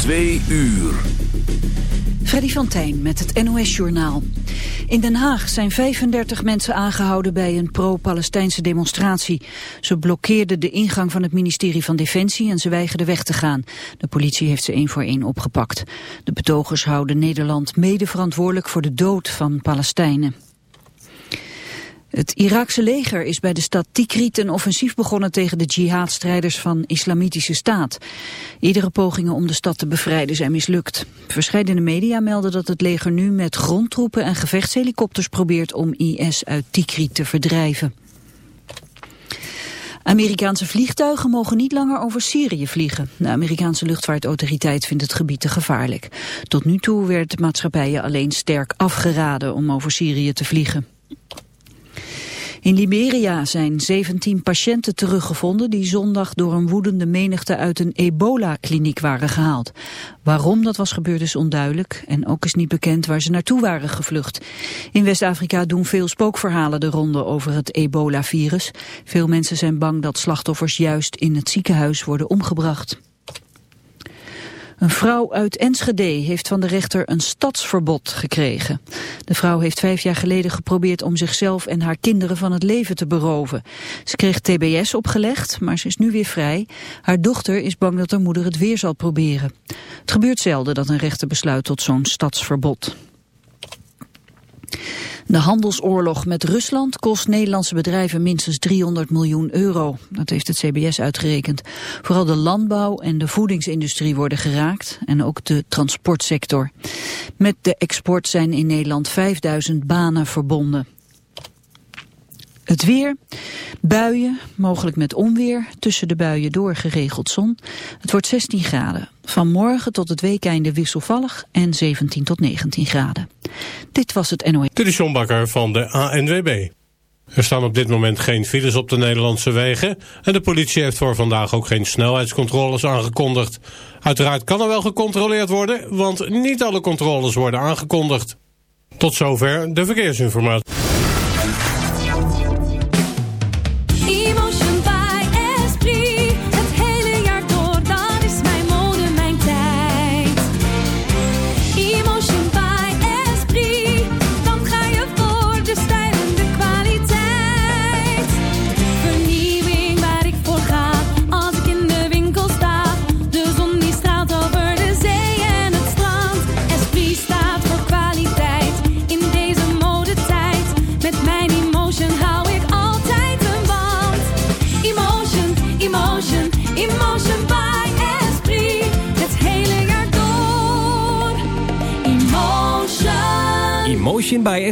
Twee uur. Freddy van Tijn met het NOS-journaal. In Den Haag zijn 35 mensen aangehouden bij een pro-Palestijnse demonstratie. Ze blokkeerden de ingang van het ministerie van Defensie en ze weigerden weg te gaan. De politie heeft ze één voor één opgepakt. De betogers houden Nederland mede verantwoordelijk voor de dood van Palestijnen. Het Iraakse leger is bij de stad Tikrit een offensief begonnen tegen de jihadstrijders van Islamitische Staat. Iedere pogingen om de stad te bevrijden zijn mislukt. Verscheidene media melden dat het leger nu met grondtroepen en gevechtshelikopters probeert om IS uit Tikrit te verdrijven. Amerikaanse vliegtuigen mogen niet langer over Syrië vliegen. De Amerikaanse luchtvaartautoriteit vindt het gebied te gevaarlijk. Tot nu toe werd maatschappijen alleen sterk afgeraden om over Syrië te vliegen. In Liberia zijn 17 patiënten teruggevonden die zondag door een woedende menigte uit een ebola-kliniek waren gehaald. Waarom dat was gebeurd is onduidelijk en ook is niet bekend waar ze naartoe waren gevlucht. In West-Afrika doen veel spookverhalen de ronde over het ebola-virus. Veel mensen zijn bang dat slachtoffers juist in het ziekenhuis worden omgebracht. Een vrouw uit Enschede heeft van de rechter een stadsverbod gekregen. De vrouw heeft vijf jaar geleden geprobeerd om zichzelf en haar kinderen van het leven te beroven. Ze kreeg tbs opgelegd, maar ze is nu weer vrij. Haar dochter is bang dat haar moeder het weer zal proberen. Het gebeurt zelden dat een rechter besluit tot zo'n stadsverbod. De handelsoorlog met Rusland kost Nederlandse bedrijven minstens 300 miljoen euro. Dat heeft het CBS uitgerekend. Vooral de landbouw en de voedingsindustrie worden geraakt en ook de transportsector. Met de export zijn in Nederland 5000 banen verbonden. Het weer, buien, mogelijk met onweer, tussen de buien door geregeld zon. Het wordt 16 graden. Van morgen tot het weekeinde wisselvallig en 17 tot 19 graden. Dit was het NOE. Dit is van de ANWB. Er staan op dit moment geen files op de Nederlandse wegen... en de politie heeft voor vandaag ook geen snelheidscontroles aangekondigd. Uiteraard kan er wel gecontroleerd worden... want niet alle controles worden aangekondigd. Tot zover de verkeersinformatie.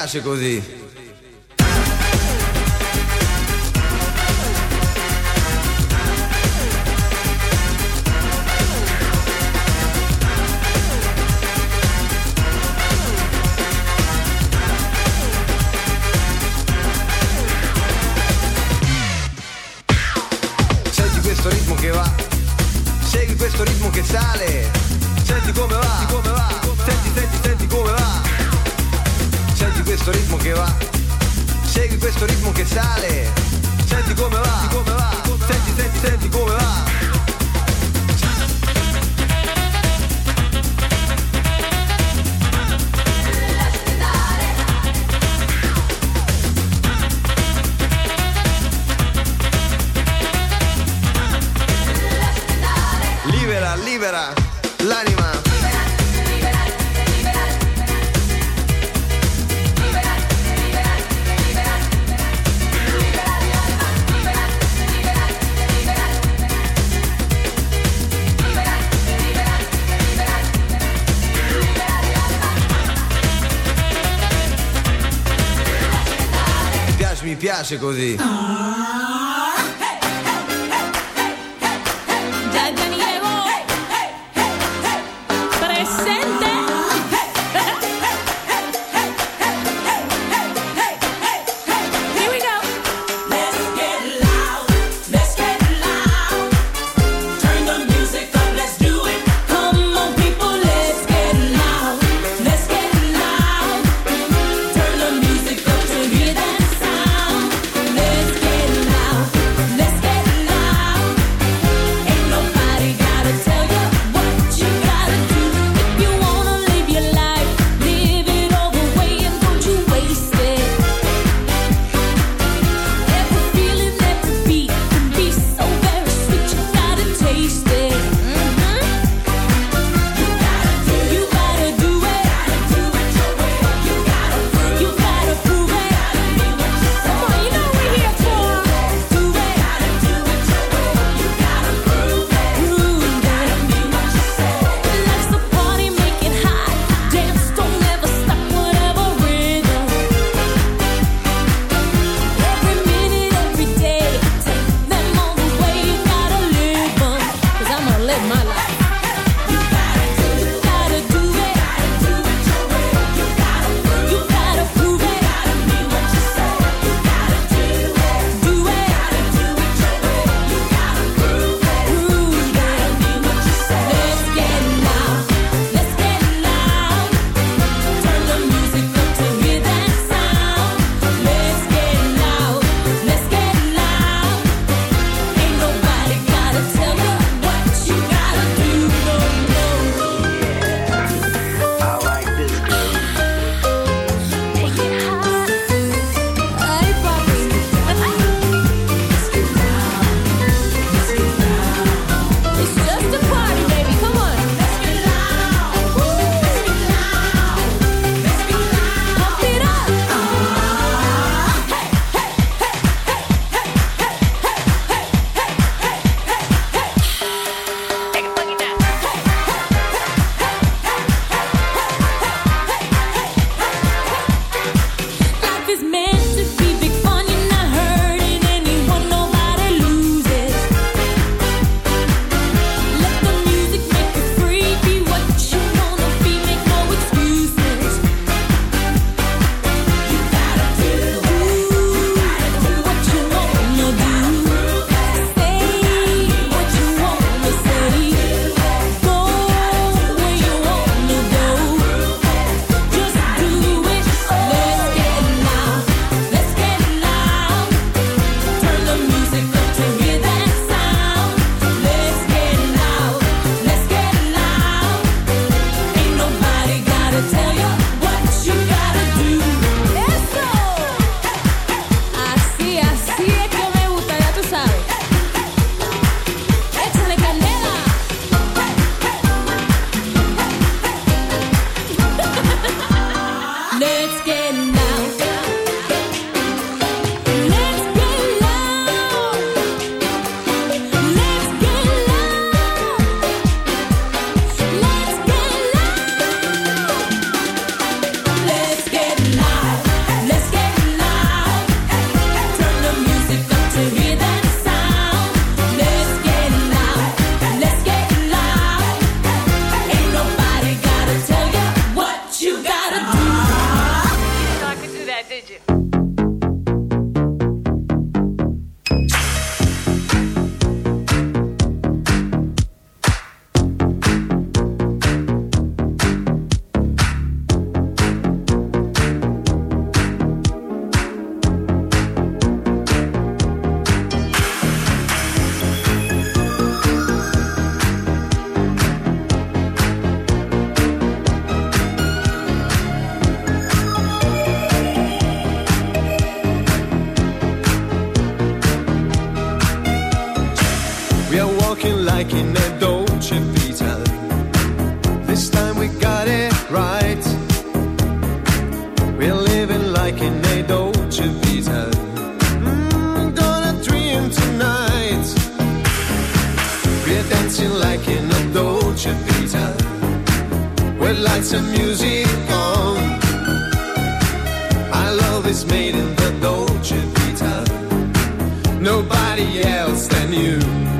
piace così. piace così. Than you.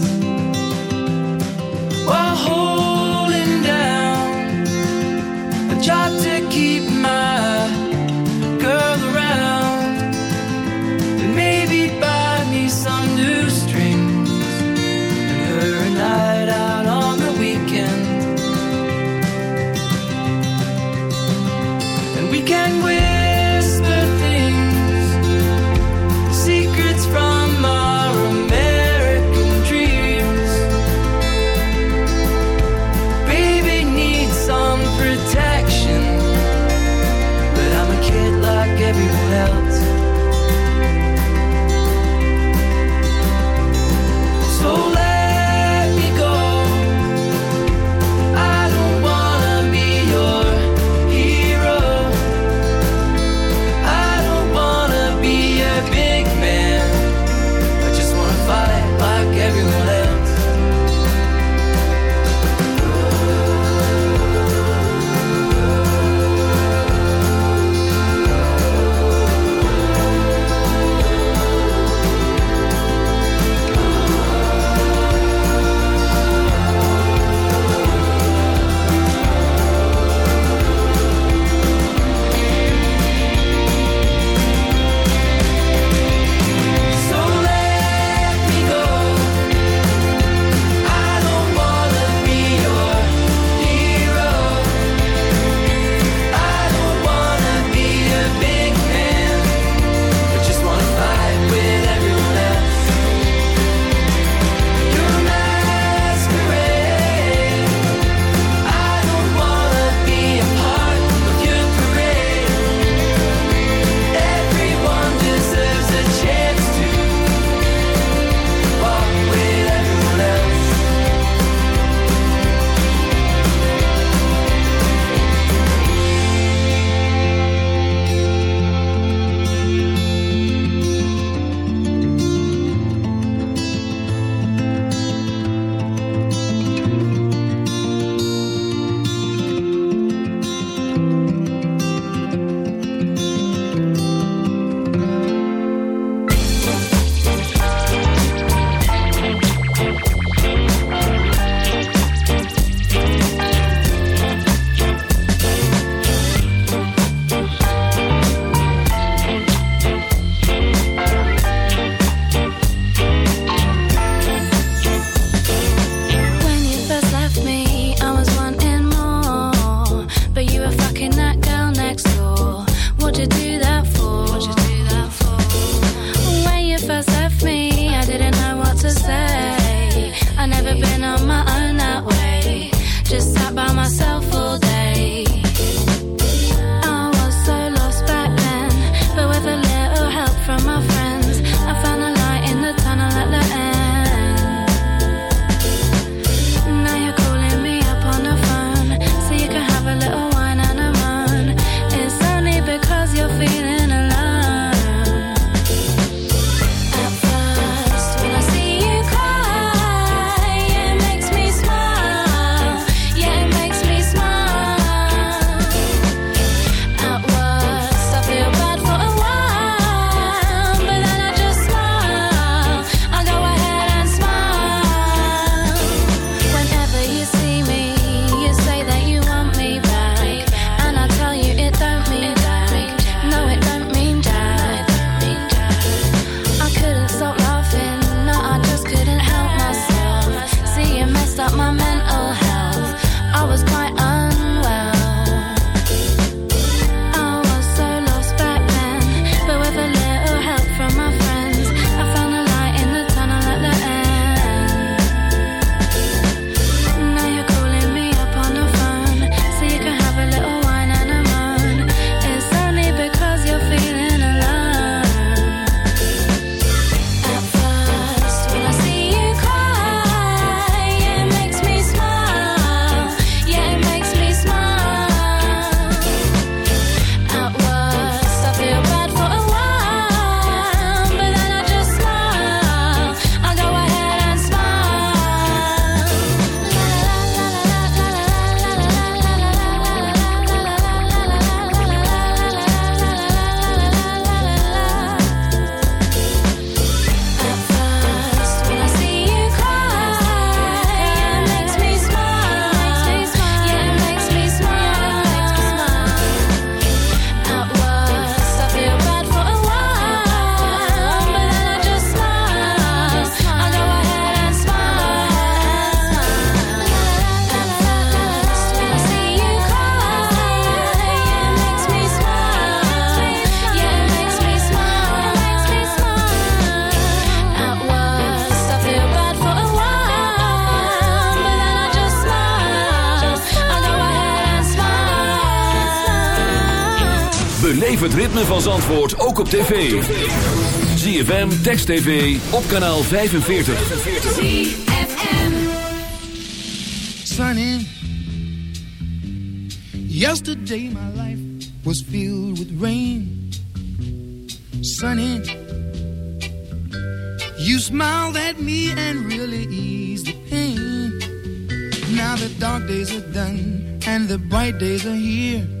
ritme van Zandvoort ook op tv. ZFM, Text TV, op kanaal 45. Sunny. Yesterday my life was filled with rain. Sunny. You smiled at me and really eased the pain. Now the dark days are done and the bright days are here.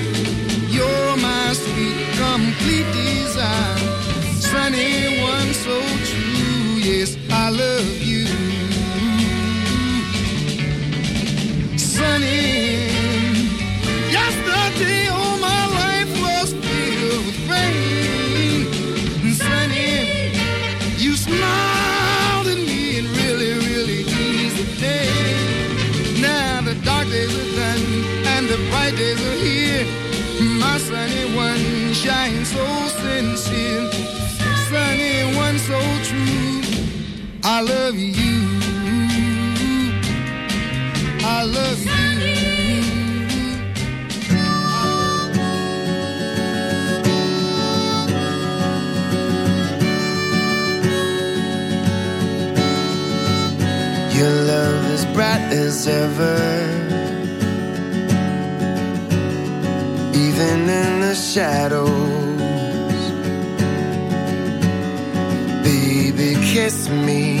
I love you. I love you. Your love is bright as ever. Even in the shadows. Baby, kiss me.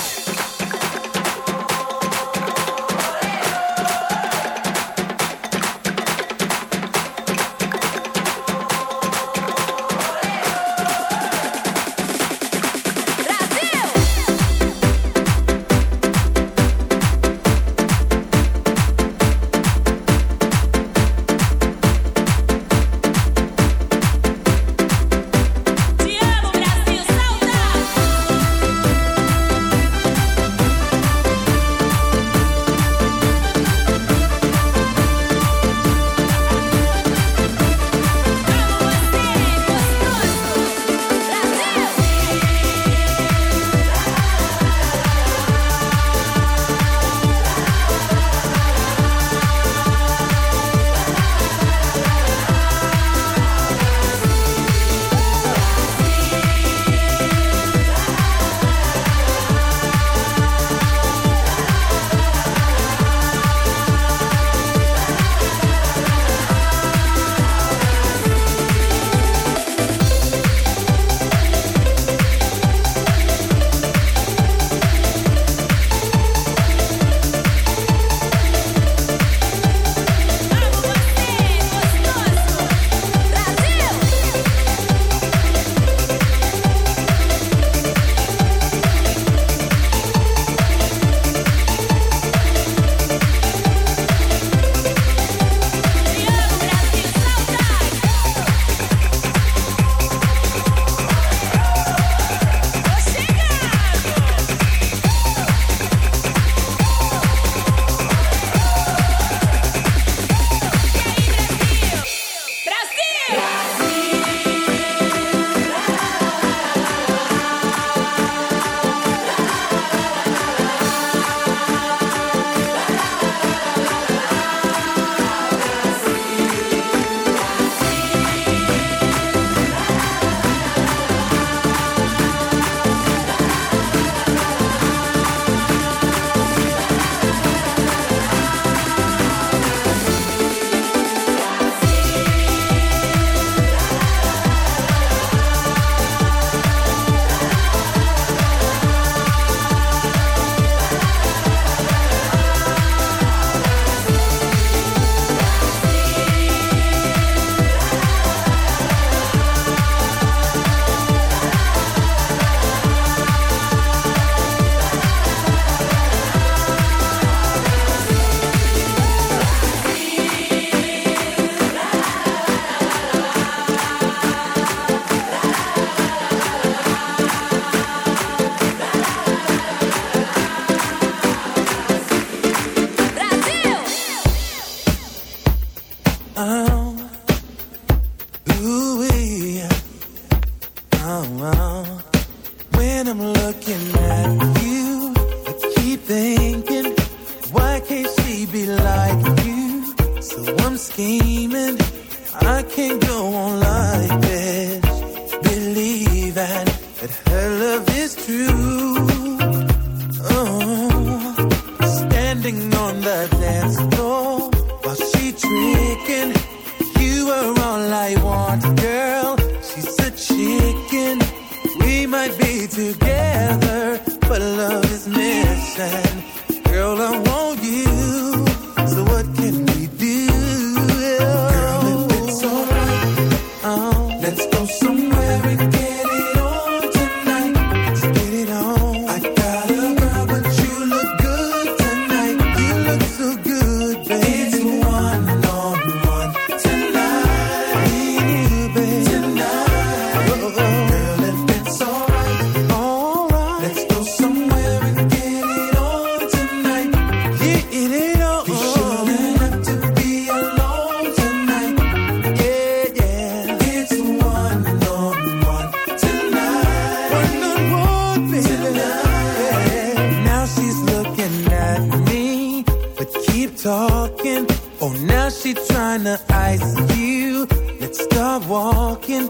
eyes you. Let's start walking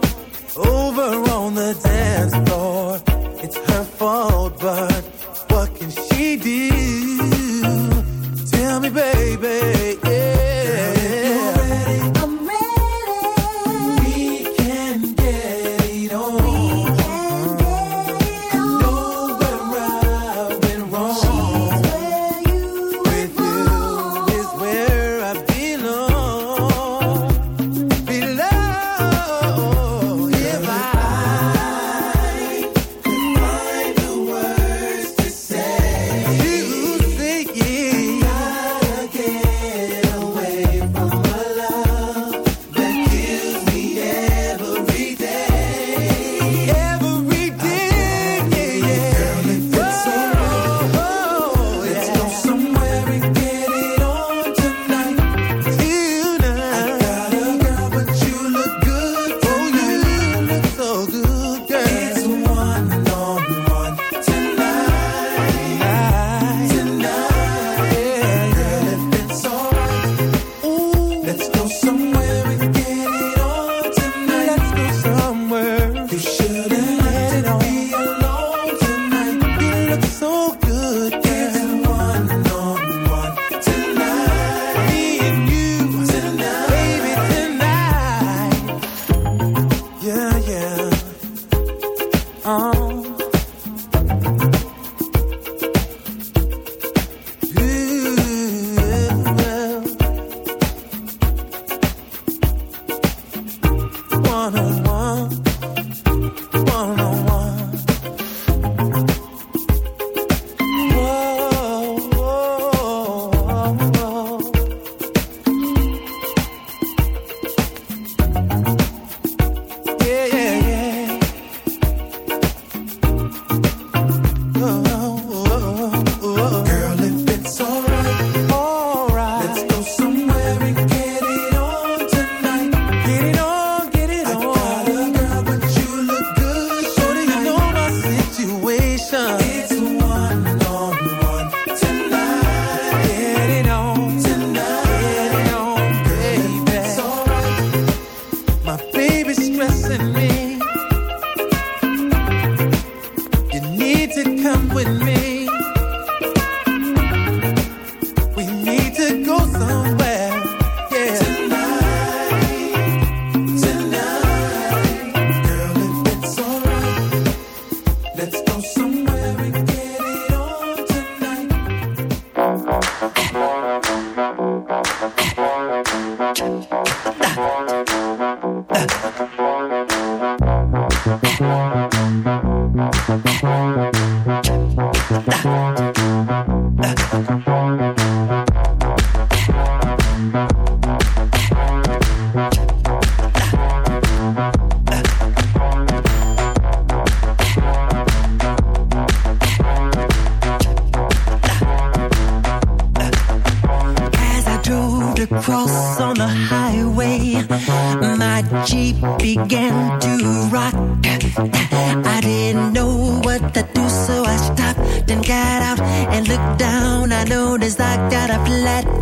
over on the dance floor. It's her fault, but Looked down, I noticed I got a flat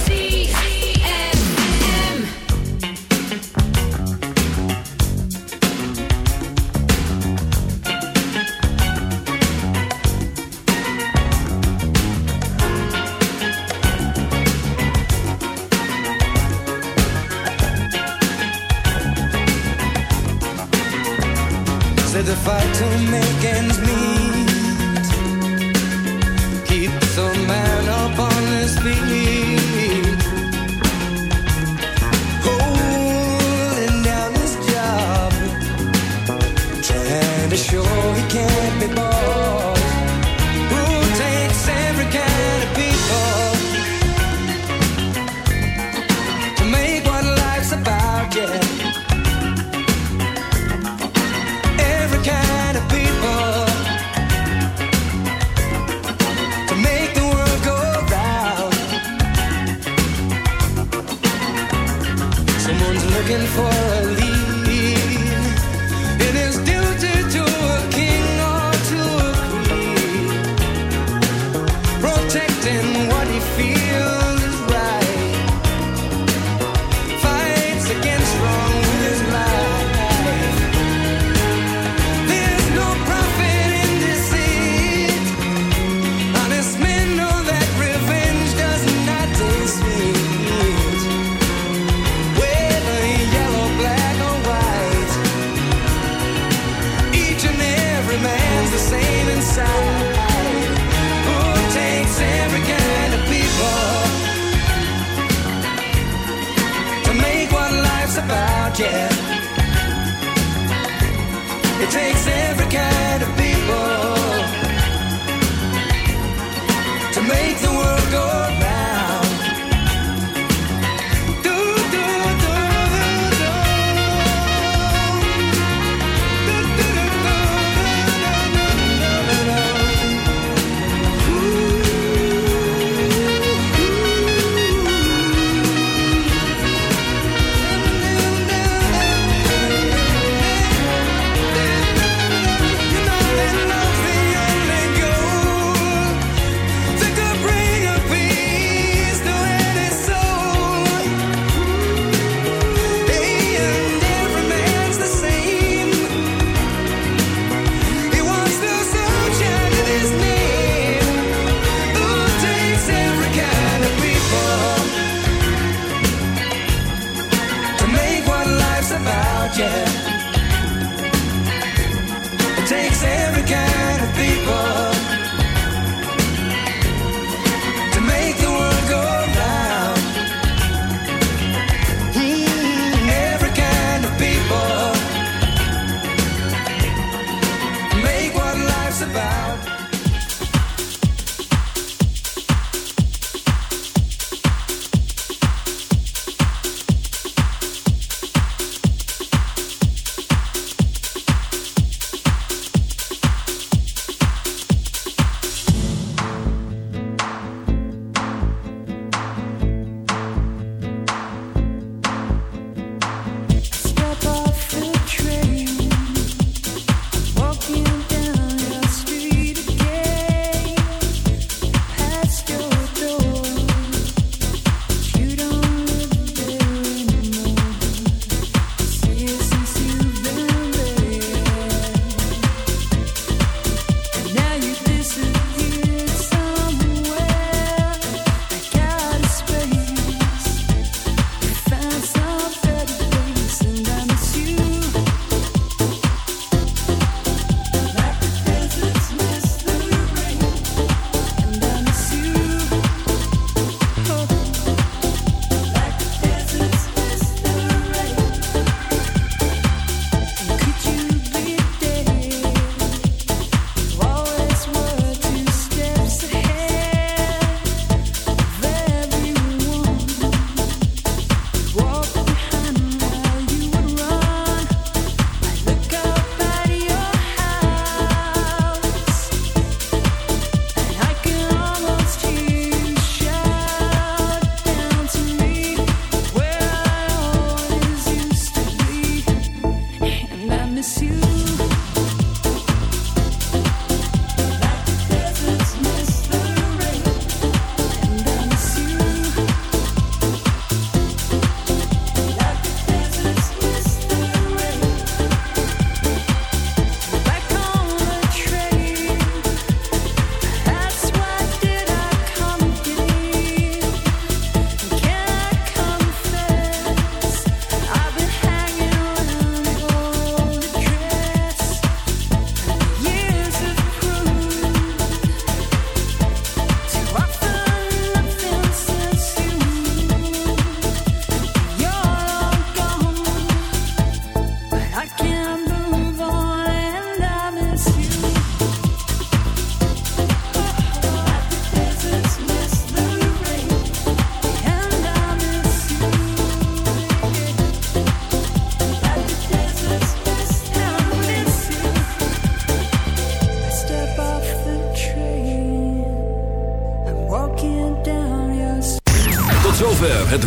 They show he can't be bought.